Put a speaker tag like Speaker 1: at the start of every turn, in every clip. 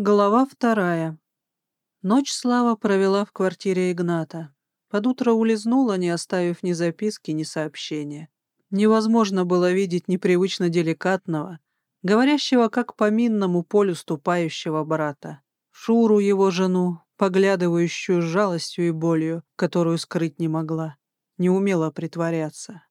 Speaker 1: Глава вторая. Ночь Слава провела в квартире Игната. Под утро улизнула, не оставив ни записки, ни сообщения. Невозможно было видеть непривычно деликатного, говорящего как по минному полю ступающего брата. Шуру его жену, поглядывающую с жалостью и болью, которую скрыть не могла, не умела притворяться.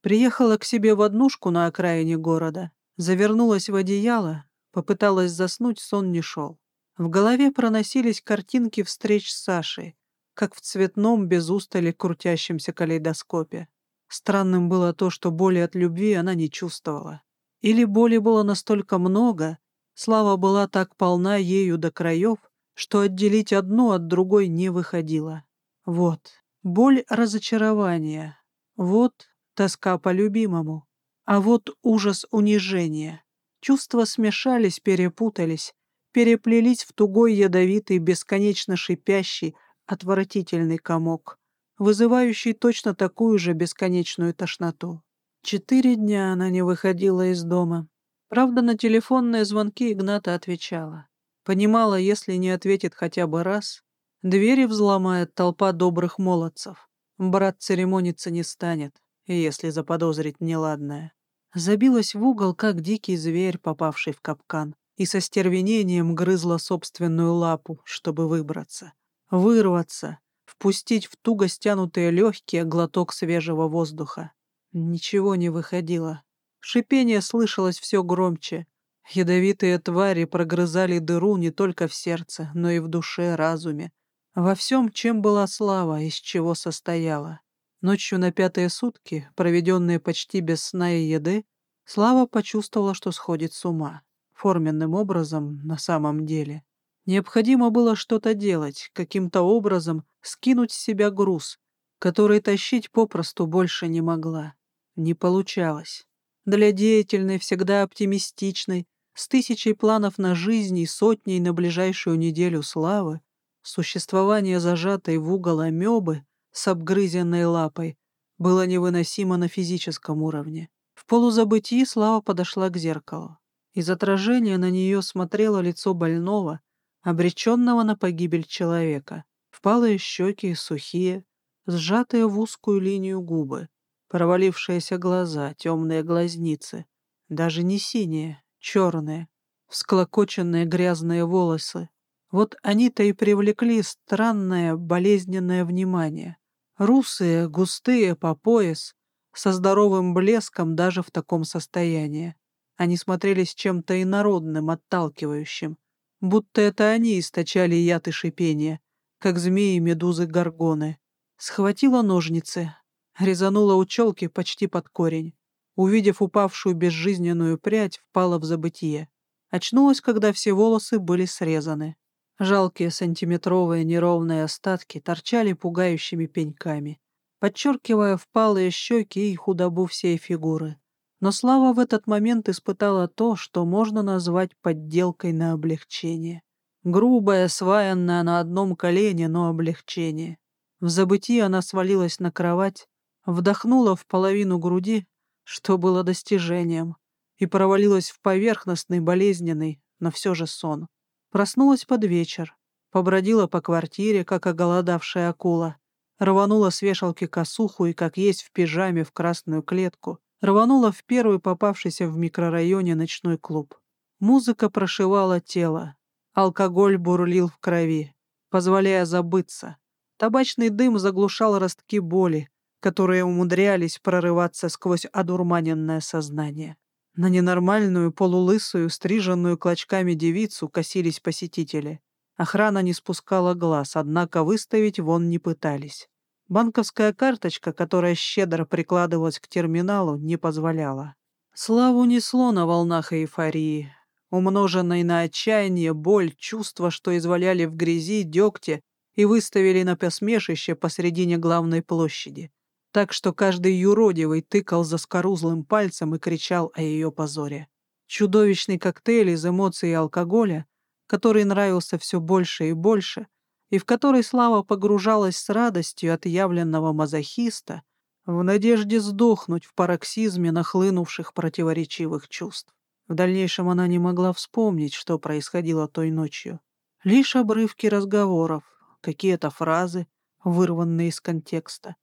Speaker 1: Приехала к себе в однушку на окраине города, завернулась в одеяло, Попыталась заснуть, сон не шел. В голове проносились картинки встреч с Сашей, как в цветном, без устали крутящемся калейдоскопе. Странным было то, что боли от любви она не чувствовала. Или боли было настолько много, слава была так полна ею до краев, что отделить одну от другой не выходило. Вот, боль разочарования, вот тоска по любимому, а вот ужас унижения. Чувства смешались, перепутались, переплелись в тугой ядовитый, бесконечно шипящий, отвратительный комок, вызывающий точно такую же бесконечную тошноту. Четыре дня она не выходила из дома. Правда, на телефонные звонки Игната отвечала. Понимала, если не ответит хотя бы раз, двери взломает толпа добрых молодцев. Брат церемониться не станет, если заподозрить неладное. Забилась в угол, как дикий зверь, попавший в капкан, и со стервенением грызла собственную лапу, чтобы выбраться. Вырваться, впустить в туго стянутые легкие глоток свежего воздуха. Ничего не выходило. Шипение слышалось все громче. Ядовитые твари прогрызали дыру не только в сердце, но и в душе, разуме. Во всем, чем была слава, из чего состояла. Ночью на пятые сутки, проведенные почти без сна и еды, Слава почувствовала, что сходит с ума. Форменным образом, на самом деле. Необходимо было что-то делать, каким-то образом скинуть с себя груз, который тащить попросту больше не могла. Не получалось. Для деятельной, всегда оптимистичной, с тысячей планов на жизнь и сотней на ближайшую неделю славы, существование зажатой в угол амебы с обгрызенной лапой было невыносимо на физическом уровне. В полузабытии Слава подошла к зеркалу. Из отражения на нее смотрело лицо больного, обреченного на погибель человека. Впалые щеки, сухие, сжатые в узкую линию губы, провалившиеся глаза, темные глазницы, даже не синие, черные, всклокоченные грязные волосы. Вот они-то и привлекли странное болезненное внимание. Русые, густые по пояс, со здоровым блеском даже в таком состоянии. Они смотрелись чем-то инородным, отталкивающим, будто это они источали яд и шипение, как змеи, медузы, горгоны. Схватила ножницы, резанула у челки почти под корень. Увидев упавшую безжизненную прядь, впала в забытие. Очнулась, когда все волосы были срезаны. Жалкие сантиметровые неровные остатки торчали пугающими пеньками подчеркивая впалые щеки и худобу всей фигуры. Но Слава в этот момент испытала то, что можно назвать подделкой на облегчение. Грубое, сваянное на одном колене, но облегчение. В забытии она свалилась на кровать, вдохнула в половину груди, что было достижением, и провалилась в поверхностный, болезненный, но все же сон. Проснулась под вечер, побродила по квартире, как оголодавшая акула, рванула с вешалки косуху и, как есть в пижаме, в красную клетку, рванула в первый попавшийся в микрорайоне ночной клуб. Музыка прошивала тело, алкоголь бурлил в крови, позволяя забыться. Табачный дым заглушал ростки боли, которые умудрялись прорываться сквозь одурманенное сознание. На ненормальную, полулысую, стриженную клочками девицу косились посетители. Охрана не спускала глаз, однако выставить вон не пытались. Банковская карточка, которая щедро прикладывалась к терминалу, не позволяла. Славу несло на волнах эйфории, умноженной на отчаяние, боль, чувства, что изваляли в грязи, дегте и выставили на посмешище посредине главной площади. Так что каждый юродивый тыкал за скорузлым пальцем и кричал о ее позоре. Чудовищный коктейль из эмоций и алкоголя, который нравился все больше и больше, и в которой Слава погружалась с радостью от явленного мазохиста, в надежде сдохнуть в пароксизме нахлынувших противоречивых чувств. В дальнейшем она не могла вспомнить, что происходило той ночью. Лишь обрывки разговоров, какие-то фразы, вырванные из контекста,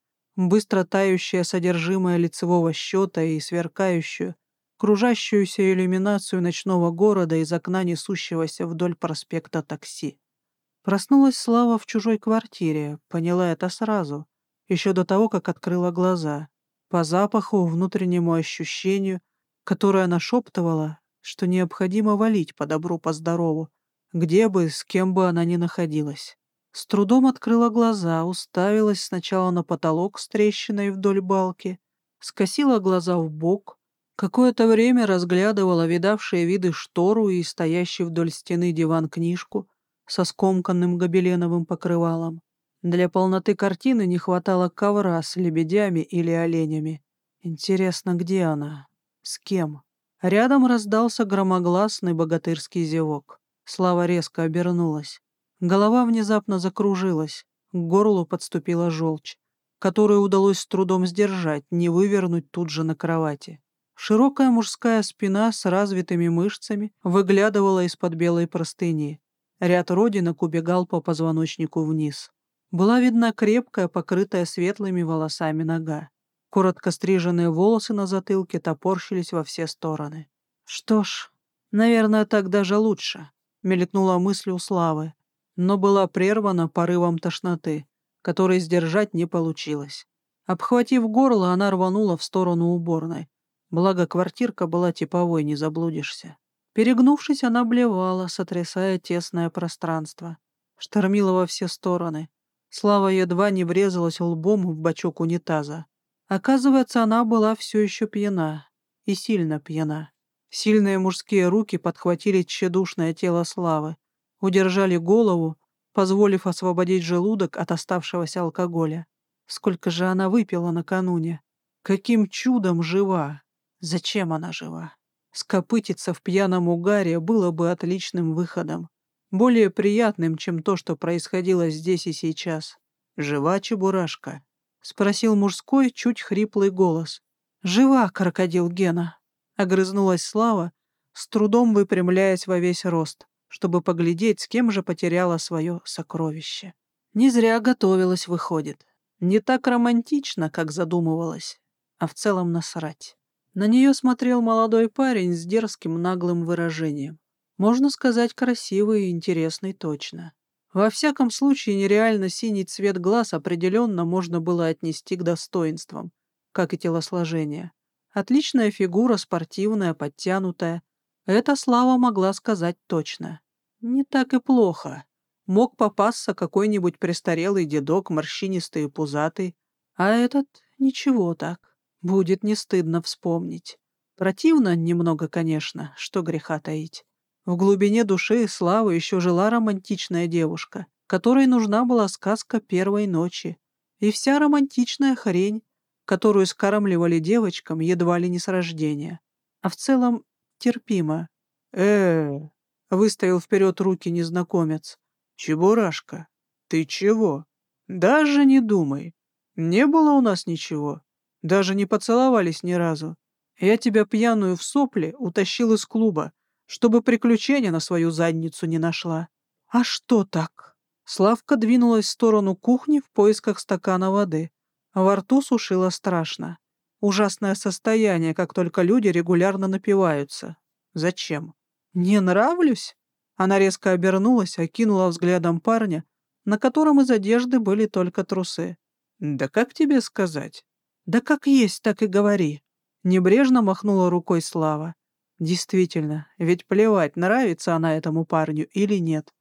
Speaker 1: быстро тающее содержимое лицевого счета и сверкающую, кружащуюся иллюминацию ночного города из окна несущегося вдоль проспекта такси. Проснулась Слава в чужой квартире, поняла это сразу, еще до того, как открыла глаза. По запаху, внутреннему ощущению, которое нашептывала, что необходимо валить по добру, по здорову, где бы, с кем бы она ни находилась. С трудом открыла глаза, уставилась сначала на потолок с трещиной вдоль балки, скосила глаза в бок, какое-то время разглядывала видавшие виды штору и стоящий вдоль стены диван-книжку со скомканным гобеленовым покрывалом. Для полноты картины не хватало ковра с лебедями или оленями. Интересно, где она? С кем? Рядом раздался громогласный богатырский зевок. Слава резко обернулась. Голова внезапно закружилась, к горлу подступила желчь, которую удалось с трудом сдержать, не вывернуть тут же на кровати. Широкая мужская спина с развитыми мышцами выглядывала из-под белой простыни. Ряд родинок убегал по позвоночнику вниз. Была видна крепкая, покрытая светлыми волосами нога. Коротко стриженные волосы на затылке топорщились во все стороны. «Что ж, наверное, так даже лучше», — мелькнула мысль у Славы но была прервана порывом тошноты, который сдержать не получилось. Обхватив горло, она рванула в сторону уборной. Благо, квартирка была типовой, не заблудишься. Перегнувшись, она блевала, сотрясая тесное пространство. Штормила во все стороны. Слава едва не врезалась лбом в бачок унитаза. Оказывается, она была все еще пьяна. И сильно пьяна. Сильные мужские руки подхватили тщедушное тело Славы, удержали голову, позволив освободить желудок от оставшегося алкоголя. Сколько же она выпила накануне? Каким чудом жива? Зачем она жива? Скопытиться в пьяном угаре было бы отличным выходом. Более приятным, чем то, что происходило здесь и сейчас. «Жива Чебурашка?» — спросил мужской, чуть хриплый голос. «Жива, крокодил Гена!» — огрызнулась Слава, с трудом выпрямляясь во весь рост чтобы поглядеть, с кем же потеряла свое сокровище. Не зря готовилась, выходит. Не так романтично, как задумывалась, а в целом насрать. На нее смотрел молодой парень с дерзким наглым выражением. Можно сказать, красивый и интересный точно. Во всяком случае, нереально синий цвет глаз определенно можно было отнести к достоинствам, как и телосложение. Отличная фигура, спортивная, подтянутая, это Слава могла сказать точно. Не так и плохо. Мог попасться какой-нибудь престарелый дедок, морщинистый и пузатый. А этот — ничего так. Будет не стыдно вспомнить. Противно немного, конечно, что греха таить. В глубине души Славы еще жила романтичная девушка, которой нужна была сказка первой ночи. И вся романтичная хрень, которую скармливали девочкам едва ли не с рождения. А в целом терпимо. э выставил вперед руки незнакомец. «Чебурашка, ты чего? Даже не думай. Не было у нас ничего. Даже не поцеловались ни разу. Я тебя пьяную в сопле утащил из клуба, чтобы приключения на свою задницу не нашла. А что так?» Славка двинулась в сторону кухни в поисках стакана воды. Во рту сушило страшно. Ужасное состояние, как только люди регулярно напиваются. Зачем? Не нравлюсь? Она резко обернулась, окинула взглядом парня, на котором из одежды были только трусы. Да как тебе сказать? Да как есть, так и говори. Небрежно махнула рукой Слава. Действительно, ведь плевать, нравится она этому парню или нет.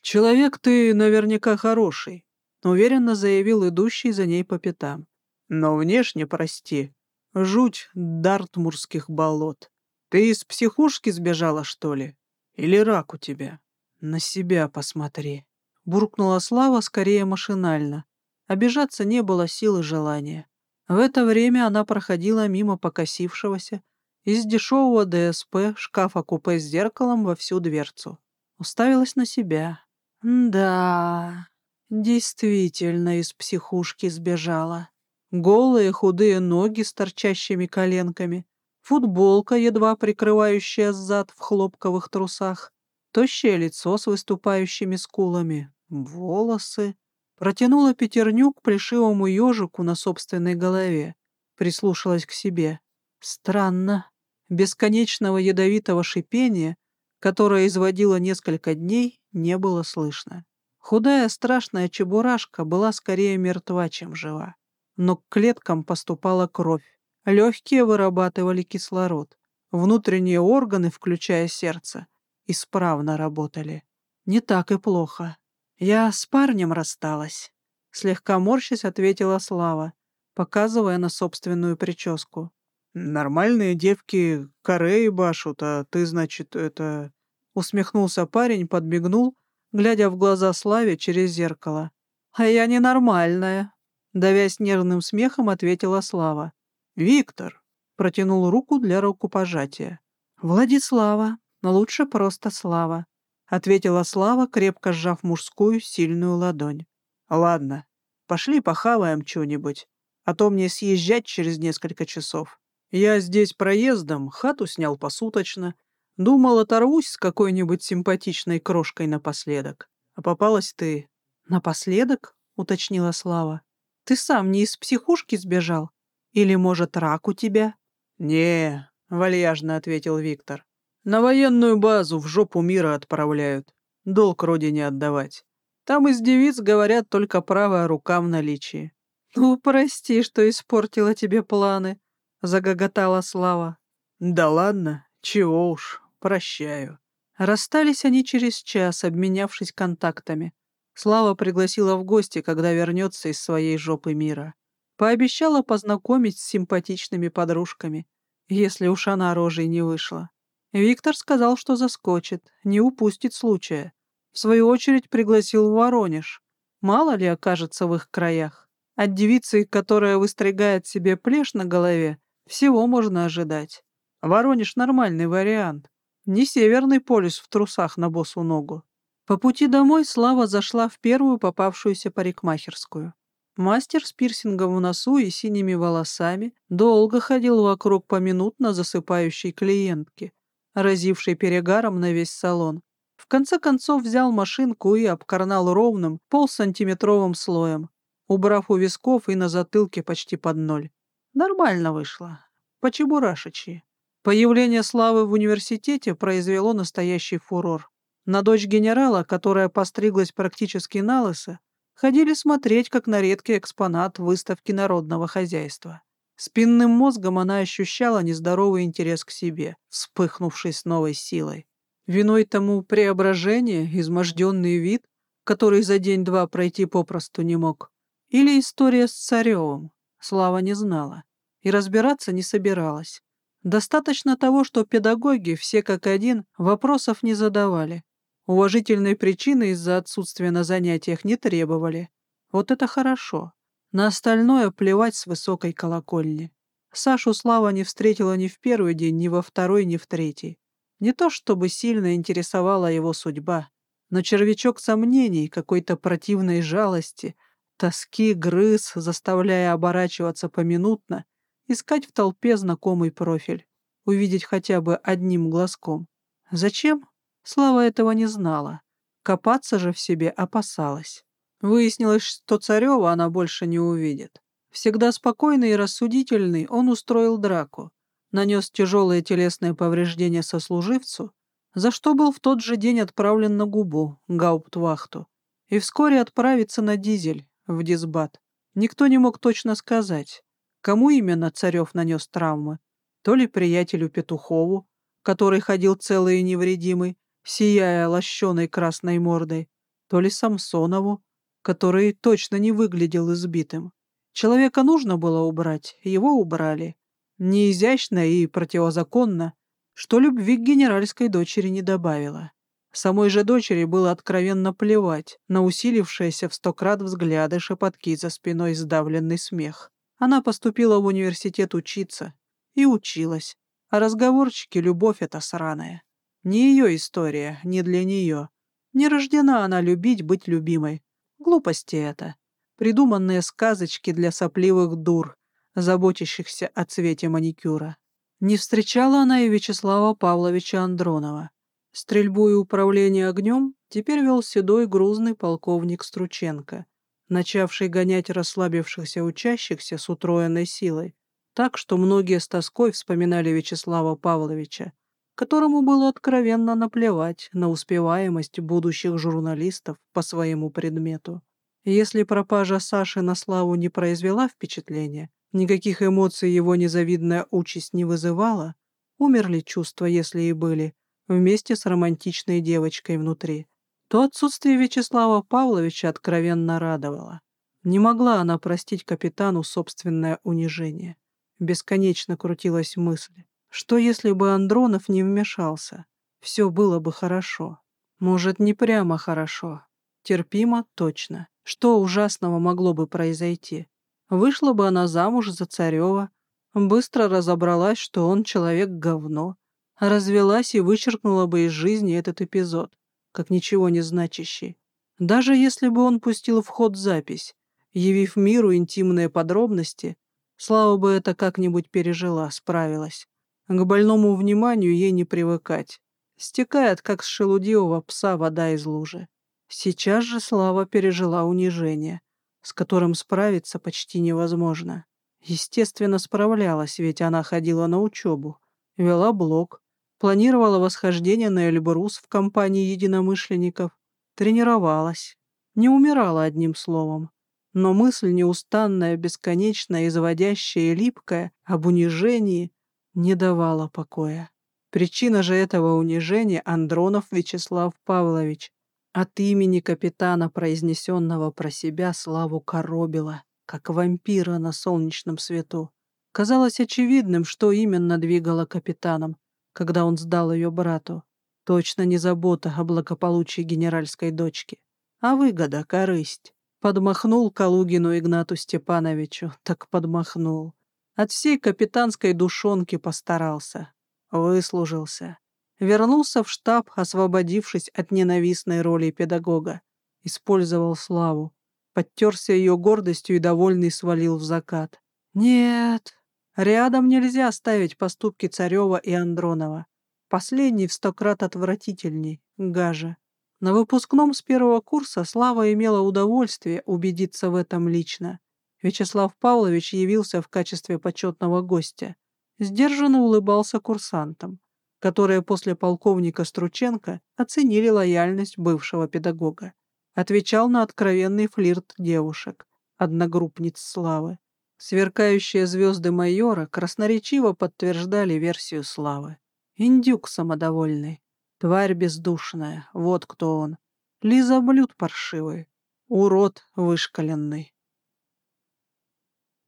Speaker 1: Человек ты наверняка хороший, уверенно заявил идущий за ней по пятам. Но внешне, прости, Жуть дартмурских болот. Ты из психушки сбежала, что ли? Или рак у тебя? На себя посмотри. Буркнула Слава скорее машинально. Обижаться не было сил и желания. В это время она проходила мимо покосившегося из дешевого ДСП шкафа-купе с зеркалом во всю дверцу. Уставилась на себя. Да, действительно из психушки сбежала. Голые худые ноги с торчащими коленками, футболка, едва прикрывающая зад в хлопковых трусах, тощее лицо с выступающими скулами, волосы. Протянула пятерню к плешивому ежику на собственной голове, прислушалась к себе. Странно. Бесконечного ядовитого шипения, которое изводило несколько дней, не было слышно. Худая страшная чебурашка была скорее мертва, чем жива. Но к клеткам поступала кровь. Легкие вырабатывали кислород. Внутренние органы, включая сердце, исправно работали. Не так и плохо. Я с парнем рассталась. Слегка морщась, ответила Слава, показывая на собственную прическу. «Нормальные девки кореи башут, а ты, значит, это...» Усмехнулся парень, подмигнул, глядя в глаза Славе через зеркало. «А я ненормальная», — давясь нервным смехом, ответила Слава. «Виктор», — протянул руку для рукопожатия. «Владислава, лучше просто Слава», — ответила Слава, крепко сжав мужскую сильную ладонь. «Ладно, пошли похаваем что-нибудь, а то мне съезжать через несколько часов. Я здесь проездом, хату снял посуточно, думал, оторвусь с какой-нибудь симпатичной крошкой напоследок. А попалась ты». «Напоследок?» — уточнила Слава. «Ты сам не из психушки сбежал?» Или, может, рак у тебя?» «Не», — вальяжно ответил Виктор. «На военную базу в жопу мира отправляют. Долг родине отдавать. Там из девиц говорят только правая рука в наличии». «Ну, прости, что испортила тебе планы», — загоготала Слава. «Да ладно, чего уж, прощаю». Расстались они через час, обменявшись контактами. Слава пригласила в гости, когда вернется из своей жопы мира. Пообещала познакомить с симпатичными подружками, если уж она рожей не вышла. Виктор сказал, что заскочит, не упустит случая. В свою очередь пригласил в Воронеж. Мало ли окажется в их краях. От девицы, которая выстригает себе плешь на голове, всего можно ожидать. Воронеж — нормальный вариант. Не северный полюс в трусах на босу ногу. По пути домой Слава зашла в первую попавшуюся парикмахерскую. Мастер с пирсингом в носу и синими волосами долго ходил вокруг поминутно засыпающей клиентки, разившей перегаром на весь салон. В конце концов взял машинку и обкорнал ровным полсантиметровым слоем, убрав у висков и на затылке почти под ноль. Нормально вышло. По-чебурашечи. Появление Славы в университете произвело настоящий фурор. На дочь генерала, которая постриглась практически на лысо, ходили смотреть, как на редкий экспонат выставки народного хозяйства. Спинным мозгом она ощущала нездоровый интерес к себе, вспыхнувший с новой силой. Виной тому преображение, изможденный вид, который за день-два пройти попросту не мог. Или история с Царевым, Слава не знала. И разбираться не собиралась. Достаточно того, что педагоги, все как один, вопросов не задавали, Уважительной причины из-за отсутствия на занятиях не требовали. Вот это хорошо. На остальное плевать с высокой колокольни. Сашу Слава не встретила ни в первый день, ни во второй, ни в третий. Не то чтобы сильно интересовала его судьба, но червячок сомнений, какой-то противной жалости, тоски грыз, заставляя оборачиваться поминутно, искать в толпе знакомый профиль, увидеть хотя бы одним глазком. Зачем? Слава этого не знала. Копаться же в себе опасалась. Выяснилось, что Царева она больше не увидит. Всегда спокойный и рассудительный, он устроил драку, нанес тяжелые телесные повреждения сослуживцу, за что был в тот же день отправлен на губу, гауптвахту, и вскоре отправится на дизель, в дисбат. Никто не мог точно сказать, кому именно Царев нанес травмы. То ли приятелю Петухову, который ходил целый и невредимый, сияя лощеной красной мордой, то ли Самсонову, который точно не выглядел избитым. Человека нужно было убрать, его убрали. Неизящно и противозаконно, что любви к генеральской дочери не добавило. Самой же дочери было откровенно плевать на усилившиеся в сто крат взгляды, шепотки за спиной сдавленный смех. Она поступила в университет учиться. И училась. А разговорчики — любовь эта сраная. Не ее история, не для нее. Не рождена она любить, быть любимой. Глупости это. Придуманные сказочки для сопливых дур, заботящихся о цвете маникюра. Не встречала она и Вячеслава Павловича Андронова. Стрельбу и управление огнем теперь вел седой грузный полковник Струченко, начавший гонять расслабившихся учащихся с утроенной силой, так что многие с тоской вспоминали Вячеслава Павловича, которому было откровенно наплевать на успеваемость будущих журналистов по своему предмету. Если пропажа Саши на славу не произвела впечатления, никаких эмоций его незавидная участь не вызывала, умерли чувства, если и были, вместе с романтичной девочкой внутри, то отсутствие Вячеслава Павловича откровенно радовало. Не могла она простить капитану собственное унижение. Бесконечно крутилась мысль. Что если бы Андронов не вмешался? Все было бы хорошо. Может, не прямо хорошо. Терпимо точно. Что ужасного могло бы произойти? Вышла бы она замуж за Царева, быстро разобралась, что он человек-говно, развелась и вычеркнула бы из жизни этот эпизод, как ничего не значащий. Даже если бы он пустил в ход запись, явив миру интимные подробности, Слава бы это как-нибудь пережила, справилась. К больному вниманию ей не привыкать. Стекает, как с шелудивого пса вода из лужи. Сейчас же Слава пережила унижение, с которым справиться почти невозможно. Естественно, справлялась, ведь она ходила на учебу, вела блог, планировала восхождение на Эльбрус в компании единомышленников, тренировалась, не умирала одним словом. Но мысль неустанная, бесконечная, изводящая и липкая об унижении не давала покоя. Причина же этого унижения Андронов Вячеслав Павлович от имени капитана, произнесенного про себя, славу коробила, как вампира на солнечном свету. Казалось очевидным, что именно двигало капитаном, когда он сдал ее брату. Точно не забота о благополучии генеральской дочки, а выгода, корысть. Подмахнул Калугину Игнату Степановичу, так подмахнул. От всей капитанской душонки постарался. Выслужился. Вернулся в штаб, освободившись от ненавистной роли педагога. Использовал славу. Подтерся ее гордостью и довольный свалил в закат. Нет, рядом нельзя ставить поступки Царева и Андронова. Последний в сто крат отвратительней, гажа. На выпускном с первого курса Слава имела удовольствие убедиться в этом лично. Вячеслав Павлович явился в качестве почетного гостя. Сдержанно улыбался курсантам, которые после полковника Струченко оценили лояльность бывшего педагога. Отвечал на откровенный флирт девушек, одногруппниц Славы. Сверкающие звезды майора красноречиво подтверждали версию Славы. Индюк самодовольный, тварь бездушная, вот кто он. Лиза блюд паршивый, урод вышкаленный.